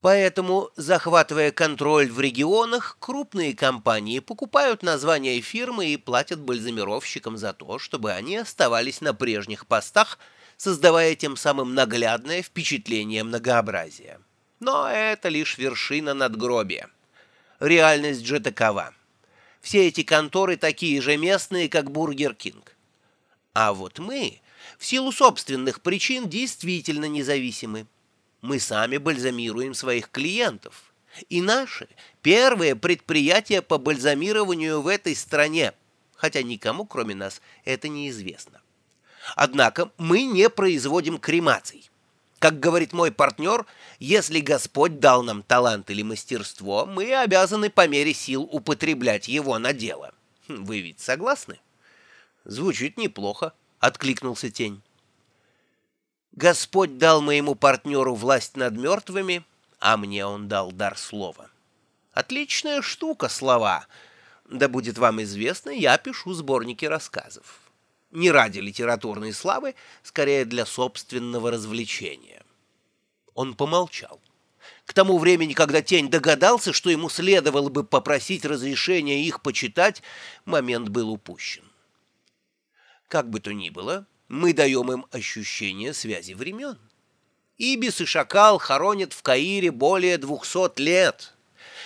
Поэтому, захватывая контроль в регионах, крупные компании покупают названия фирмы и платят бальзамировщикам за то, чтобы они оставались на прежних постах, создавая тем самым наглядное впечатление многообразия. Но это лишь вершина надгробия. Реальность же такова. Все эти конторы такие же местные, как Бургер Кинг. А вот мы, в силу собственных причин, действительно независимы. Мы сами бальзамируем своих клиентов. И наши первые предприятия по бальзамированию в этой стране, хотя никому, кроме нас, это неизвестно. Однако мы не производим кремаций. Как говорит мой партнер, если Господь дал нам талант или мастерство, мы обязаны по мере сил употреблять его на дело. Вы ведь согласны? Звучит неплохо, откликнулся тень. Господь дал моему партнеру власть над мертвыми, а мне он дал дар слова. Отличная штука, слова. Да будет вам известно, я пишу сборники рассказов. Не ради литературной славы, скорее для собственного развлечения. Он помолчал. К тому времени, когда тень догадался, что ему следовало бы попросить разрешения их почитать, момент был упущен. Как бы то ни было, мы даем им ощущение связи времен. Ибис и шакал хоронят в Каире более двухсот лет.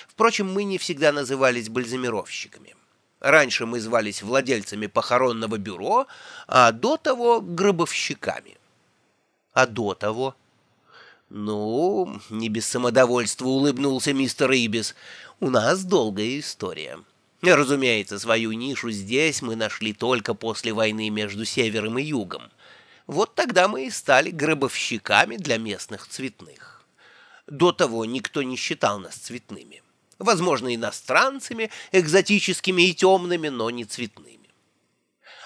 Впрочем, мы не всегда назывались бальзамировщиками. Раньше мы звались владельцами похоронного бюро, а до того — гробовщиками. А до того... Ну, не без самодовольства улыбнулся мистер Ибис. У нас долгая история. Разумеется, свою нишу здесь мы нашли только после войны между севером и югом. Вот тогда мы и стали гробовщиками для местных цветных. До того никто не считал нас цветными. Возможно, иностранцами, экзотическими и темными, но не цветными.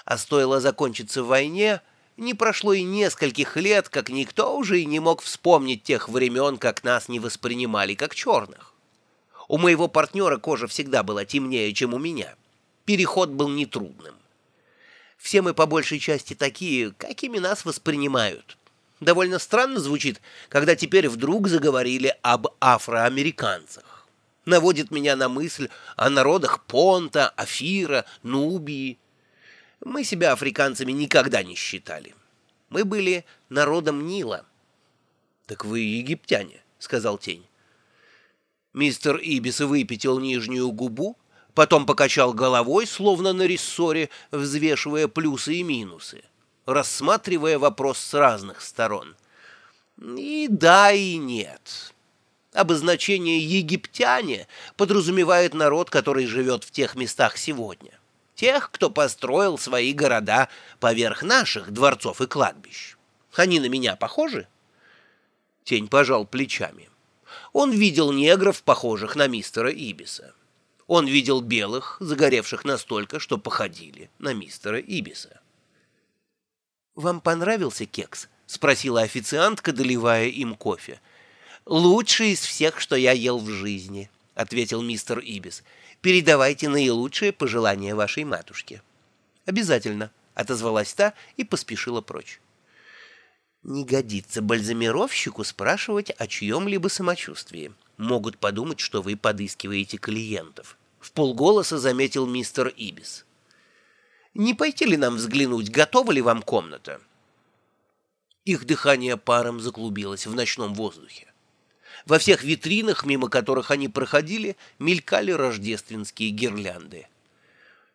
А стоило закончиться войне, не прошло и нескольких лет, как никто уже и не мог вспомнить тех времен, как нас не воспринимали как черных. У моего партнера кожа всегда была темнее, чем у меня. Переход был нетрудным. Все мы по большей части такие, какими нас воспринимают. Довольно странно звучит, когда теперь вдруг заговорили об афроамериканцах. Наводит меня на мысль о народах Понта, Афира, Нубии. Мы себя африканцами никогда не считали. Мы были народом Нила. — Так вы египтяне, — сказал тень. Мистер Ибис выпятил нижнюю губу, потом покачал головой, словно на рессоре, взвешивая плюсы и минусы, рассматривая вопрос с разных сторон. И да, и нет. Обозначение «египтяне» подразумевает народ, который живет в тех местах сегодня. Тех, кто построил свои города поверх наших дворцов и кладбищ. Они на меня похожи? Тень пожал плечами. Он видел негров, похожих на мистера Ибиса. Он видел белых, загоревших настолько, что походили на мистера Ибиса. «Вам понравился кекс?» — спросила официантка, доливая им кофе. «Лучший из всех, что я ел в жизни», — ответил мистер Ибис. «Передавайте наилучшие пожелания вашей матушке». «Обязательно», — отозвалась та и поспешила прочь. Не годится бальзамировщику спрашивать о чьем-либо самочувствии. Могут подумать, что вы подыскиваете клиентов. В полголоса заметил мистер Ибис. Не пойти ли нам взглянуть, готова ли вам комната? Их дыхание паром заклубилось в ночном воздухе. Во всех витринах, мимо которых они проходили, мелькали рождественские гирлянды.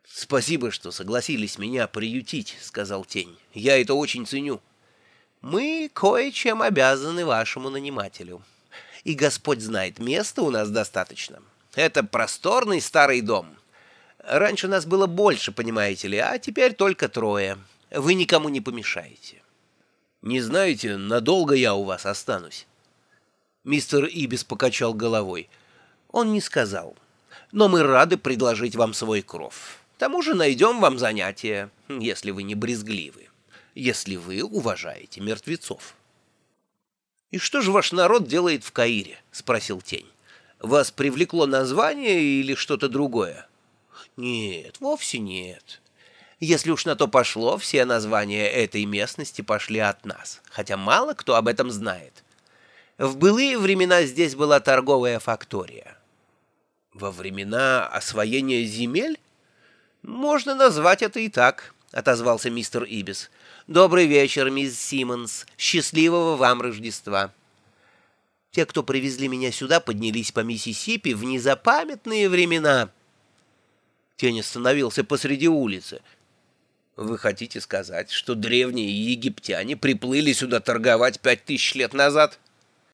«Спасибо, что согласились меня приютить», — сказал Тень. «Я это очень ценю». Мы кое-чем обязаны вашему нанимателю. И Господь знает, места у нас достаточно. Это просторный старый дом. Раньше нас было больше, понимаете ли, а теперь только трое. Вы никому не помешаете. Не знаете, надолго я у вас останусь?» Мистер Ибис покачал головой. Он не сказал. «Но мы рады предложить вам свой кров. К тому же найдем вам занятие, если вы не брезгливы» если вы уважаете мертвецов. «И что же ваш народ делает в Каире?» — спросил Тень. «Вас привлекло название или что-то другое?» «Нет, вовсе нет. Если уж на то пошло, все названия этой местности пошли от нас, хотя мало кто об этом знает. В былые времена здесь была торговая фактория. Во времена освоения земель? Можно назвать это и так, отозвался мистер Ибис. Добрый вечер, мисс Симмонс. Счастливого вам Рождества. Те, кто привезли меня сюда, поднялись по Миссисипи в незапамятные времена. Тень остановился посреди улицы. Вы хотите сказать, что древние египтяне приплыли сюда торговать пять тысяч лет назад? —